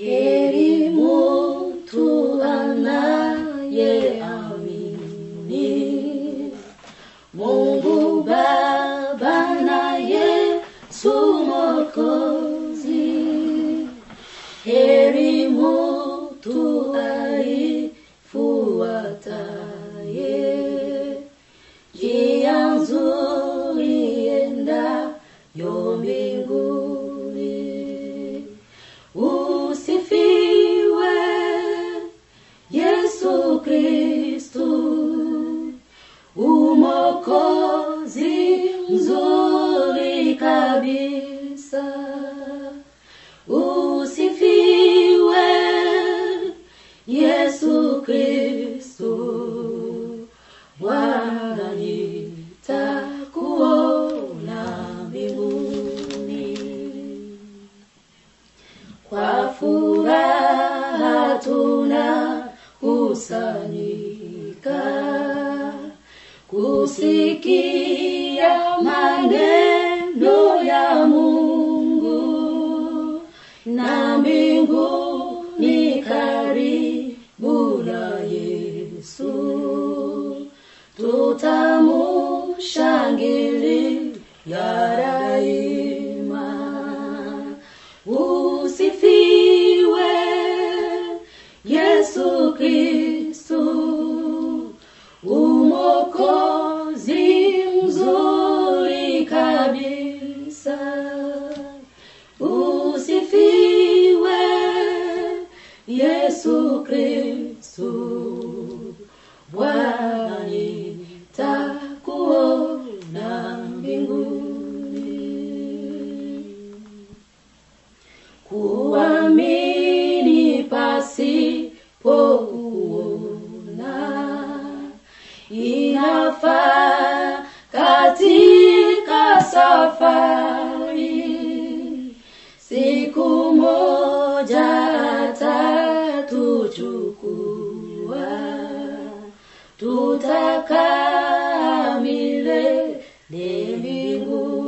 heri mtu anayeamini Mungu Baba na Yesu Mwokozi. Heri mtu aifuataye njia nzuri endayo mbinguni. Kusikia maneno ya Mungu. Na mbinguni karibu na Yesu. Tutamushangilia daima. Usifiwe Yesu Kristu, Kristu, Bwana nitakuona mbinguni. Kuamini pasipo kuona inafaa katika safari. Siku moja tout accamile des mingus.